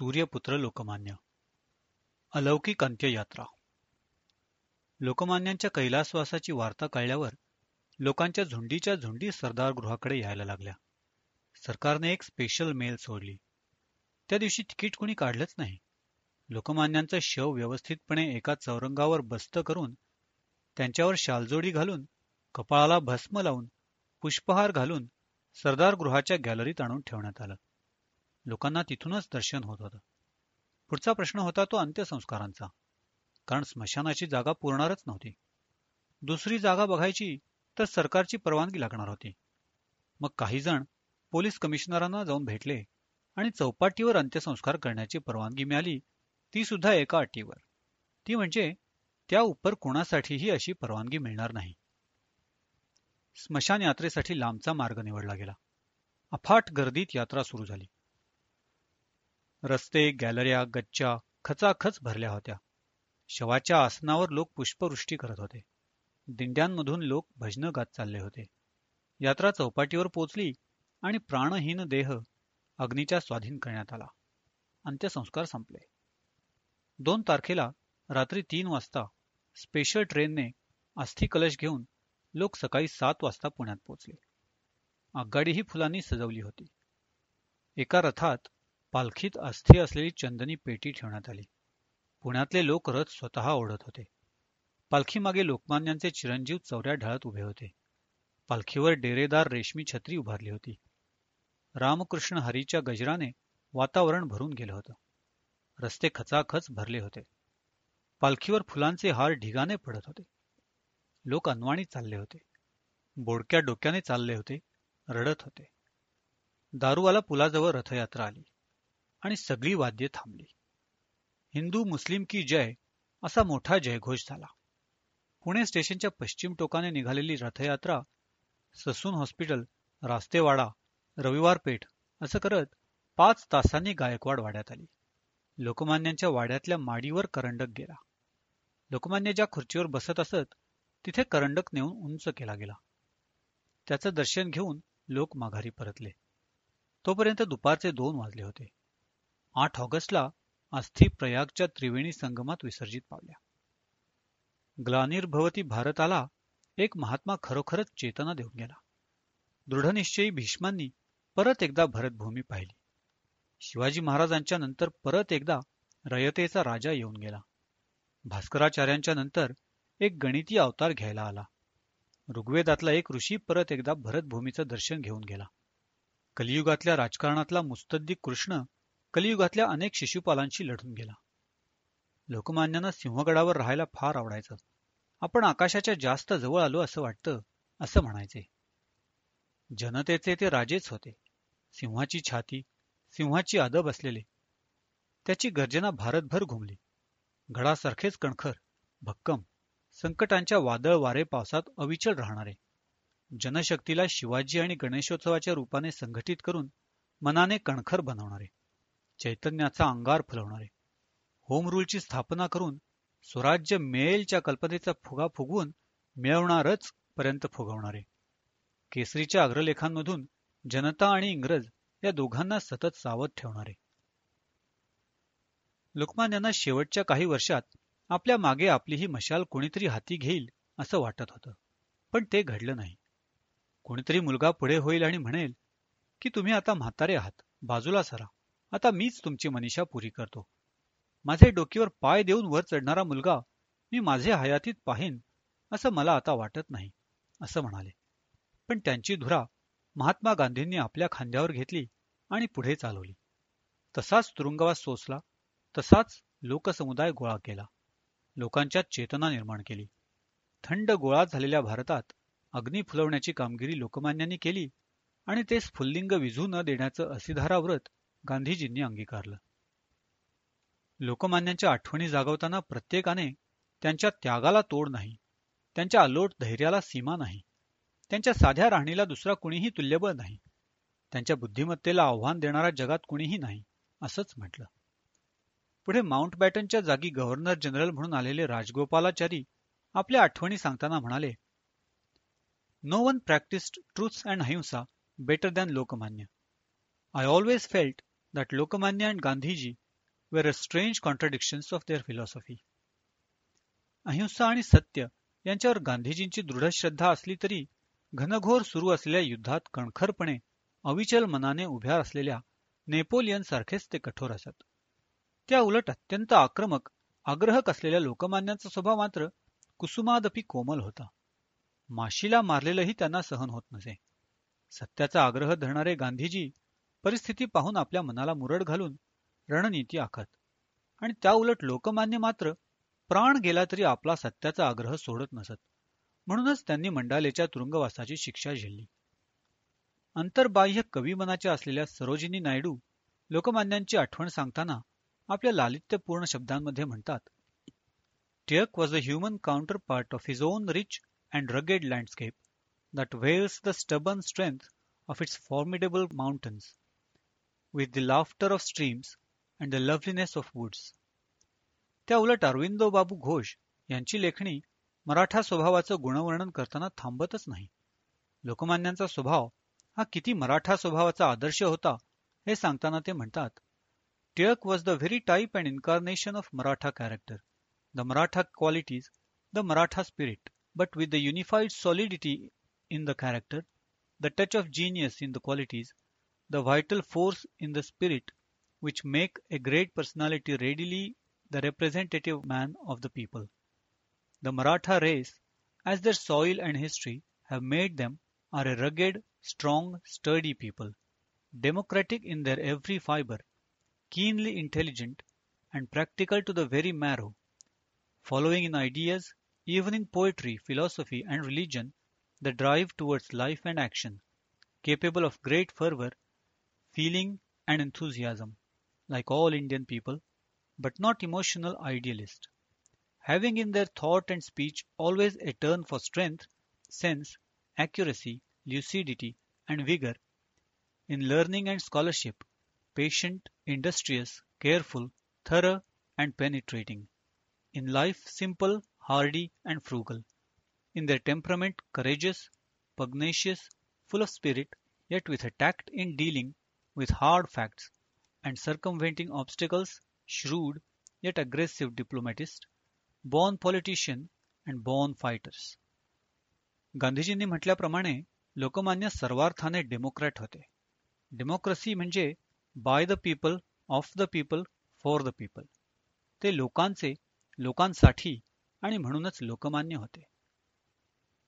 सूर्यपुत्र लोकमान्य. अलौकिक अंत्ययात्रा. लोकमान्यांच्या कैलासवासाची वार्ता कळल्यावर लोकांच्या झुंडीच्या झुंडी सरदार गृहाकडे यायला लागल्या. सरकारने एक स्पेशल मेल सोडली. त्या दिवशी तिकीट कुणी काढलंच नाही. लोकमान्यांचं शव व्यवस्थितपणे एका चौरंगावर बस्त करून त्यांच्यावर शालजोडी घालून कपाळाला भस्म लावून पुष्पहार घालून सरदार गृहाच्या गॅलरीत आणून ठेवण्यात आलं. लोकांना तिथूनच दर्शन होत होतं. पुढचा प्रश्न होता तो अंत्यसंस्कारांचा. कारण स्मशानाची जागा पुरणारच नव्हती. दुसरी जागा बघायची तर सरकारची परवानगी लागणार होती. मग काही जण पोलीस कमिशनरांना जाऊन भेटले आणि चौपाटीवर अंत्यसंस्कार करण्याची परवानगी मिळाली ती सुद्धा एका अटीवर. ती म्हणजे त्या उपर कुणासाठीही अशी परवानगी मिळणार नाही. स्मशान यात्रेसाठी लांबचा मार्ग निवडला गेला. अफाट गर्दीत यात्रा सुरू झाली. रस्ते गॅलऱ्या गच्च्या खचाखच भरल्या होत्या. शवाच्या आसनावर लोक पुष्पवृष्टी करत होते. दिंड्यांमधून लोक भजनं गात चालले होते. यात्रा चौपाटीवर पोचली आणि प्राणहीन देह अग्नीच्या स्वाधीन करण्यात आला. अंत्यसंस्कार संपले. दोन तारखेला रात्री तीन वाजता स्पेशल ट्रेनने अस्थि कलश घेऊन लोक सकाळी सात वाजता पुण्यात पोचले. आगगाडीही फुलांनी सजवली होती. एका रथात पालखीत अस्थि असलेली चंदनी पेटी ठेवण्यात आली. पुण्यातले लोक रथ स्वतः ओढत होते. पालखीमागे लोकमान्यांचे चिरंजीव चौऱ्या ढाळत उभे होते. पालखीवर डेरेदार रेशमी छत्री उभारली होती. रामकृष्ण हरीच्या गजराने वातावरण भरून गेलं होतं. रस्ते खचाखच भरले होते. पालखीवर फुलांचे हार ढिगाने पडत होते. लोक अनवाणी चालले होते. बोडक्या डोक्याने चालले होते रडत होते. दारूवाला पुलाजवळ रथयात्रा आली. आणि सगळी वाद्ये थांबली. हिंदू मुस्लिम की जय असा मोठा जयघोष झाला. पुणे स्टेशनच्या पश्चिम टोकाने निघालेली रथयात्रा ससून हॉस्पिटल रास्तेवाडा रविवार पेठ असं करत पाच तासांनी गायकवाड वाड्यात आली. लोकमान्यांच्या वाड्यातल्या माडीवर करंडक गेला. लोकमान्य ज्या खुर्चीवर बसत असत तिथे करंडक नेऊन उंच केला गेला. त्याचं दर्शन घेऊन लोक माघारी परतले. तोपर्यंत दुपारचे दोन वाजले होते. आठ ऑगस्टला अस्थि प्रयागच्या त्रिवेणी संगमात विसर्जित पावल्या. ग्लानिर्भवती भारताला एक महात्मा खरोखरच चेतना देऊन गेला. दृढनिश्चयी भीष्मांनी परत एकदा भरतभूमी पाहिली. शिवाजी महाराजांच्या नंतर परत एकदा रयतेचा राजा येऊन गेला. भास्कराचार्यांच्या नंतर एक गणिती अवतार घ्यायला आला. ऋग्वेदातला एक ऋषी परत एकदा भरतभूमीचं दर्शन घेऊन गेला. कलियुगातल्या राजकारणातला मुस्तद्दी कृष्ण कलियुगातल्या अनेक शिशुपालांशी लढून गेला. लोकमान्यांना सिंहगडावर राहायला फार आवडायचं. आपण आकाशाच्या जास्त जवळ आलो असं वाटतं असं म्हणायचे. जनतेचे ते राजेच होते. सिंहाची छाती सिंहाची आदब असलेले. त्याची गर्जना भारतभर घुमली. गडासारखेच कणखर भक्कम संकटांच्या वादळ वारे पावसात अविचल राहणारे. जनशक्तीला शिवाजी आणि गणेशोत्सवाच्या रूपाने संघटित करून मनाने कणखर बनवणारे. चैतन्याचा अंगार फुलवणारे. होम रूलची स्थापना करून स्वराज्य मिळेलच्या कल्पनेचा फुगा फुगवून मिळवणारच पर्यंत फुगवणारे. केसरीच्या अग्रलेखांमधून जनता आणि इंग्रज या दोघांना सतत सावध ठेवणारे. लोकमान्यांना शेवटच्या काही वर्षात आपल्या मागे आपली ही मशाल कोणीतरी हाती घेईल असं वाटत होतं पण ते घडलं नाही. कोणीतरी मुलगा पुढे होईल आणि म्हणेल की तुम्ही आता म्हातारे आहात बाजूला सरा. आता मीच तुमची मनीषा पुरी करतो. माझे डोकीवर पाय देऊन वर चढणारा मुलगा मी माझे हयातीत पाहीन असं मला आता वाटत नाही असं म्हणाले. पण त्यांची धुरा महात्मा गांधींनी आपल्या खांद्यावर घेतली आणि पुढे चालवली. तसाच तुरुंगवास सोसला तसाच लोकसमुदाय गोळा केला. लोकांच्या चेतना निर्माण केली. थंड गोळा झालेल्या भारतात अग्नी फुलवण्याची कामगिरी लोकमान्यांनी केली आणि ते स्फुल्लिंग विझू न देण्याचं असिधारा व्रत गांधीजींनी अंगीकारलं. लोकमान्यांच्या आठवणी जागवताना प्रत्येकाने त्यांच्या त्यागाला तोड नाही त्यांच्या अलोट धैर्याला सीमा नाही त्यांच्या साध्या राहणीला दुसरा कुणीही तुल्यबळ नाही त्यांच्या बुद्धिमत्तेला आव्हान देणारा जगात कुणीही नाही असंच म्हटलं. पुढे माउंट बॅटनच्या जागी गव्हर्नर जनरल म्हणून आलेले राजगोपालाचारी आपल्या आठवणी सांगताना म्हणाले no one practised truths and ahimsa better than Lokmanya. I always felt that Lokmanya and Gandhiji were a strange contradictions of their philosophy अहिंसा आणि सत्य यांच्यावर गांधीजींची दृढ श्रद्धा असली तरी घनघोर सुरू असलेल्या युद्धात कणखरपणे अविचल मनाने उभ्या असलेल्या नेपोलियन सारखेच ते कठोर असत. त्या उलट अत्यंत आक्रमक आग्रहक असलेल्या लोकमान्यांचा स्वभाव मात्र कुसुमादपी कोमल होता. माशीला मारलेलंही त्यांना सहन होत नसे. सत्याचा आग्रह धरणारे गांधीजी परिस्थिती पाहून आपल्या मनाला मुरड घालून रणनीती आखत. आणि त्या उलट लोकमान्य मात्र प्राण गेला तरी आपला सत्याचा आग्रह सोडत नसत. म्हणूनच त्यांनी मंडालेच्या तुरुंगवासाची शिक्षा झेलली. अंतर्बाह्य कविमनाच्या असलेल्या सरोजिनी नायडू लोकमान्यांची आठवण सांगताना आपल्या लालित्यपूर्ण शब्दांमध्ये म्हणतात Tilak was a human counterpart of his own rich and rugged landscape that veils the stubborn strength of its formidable mountains with the laughter of streams and the loveliness of woods. त्या उलट अरविंदो बाबू घोष यांची लेखणी मराठा स्वभावाचं गुणवर्णन करताना थांबतच नाही लोकमान्यांचा स्वभाव हा किती मराठा स्वभावाचा आदर्श होता हे सांगताना ते म्हणतात Tilak was the very type and incarnation of Maratha character the Maratha qualities the Maratha spirit but with the unified solidity in the character, the touch of genius in the qualities, the vital force in the spirit, which make a great personality readily the representative man of the people. The Maratha race, as their soil and history have made them, are a rugged, strong, sturdy people, democratic in their every fiber, keenly intelligent, and practical to the very marrow, following in ideas, even in poetry, philosophy, and religion, the drive towards life and action, capable of great fervor, feeling, and enthusiasm, like all Indian people, but not emotional idealists, having in their thought and speech always a turn for strength, sense, accuracy, lucidity, and vigor, in learning and scholarship, patient, industrious, careful, thorough, and penetrating, in life simple, hardy, and frugal, in their temperament courageous, pugnacious, full of spirit, yet with a tact in dealing with hard facts, and circumventing obstacles, shrewd, yet aggressive diplomatist, born politician, and born fighters. गांधीजींनी म्हटल्याप्रमाणे लोकमान्य सर्वार्थाने democrat होते democracy म्हणजे by the people of the people for the people ते लोकांचे लोकांसाठी आणि म्हणूनच लोकमान्य होते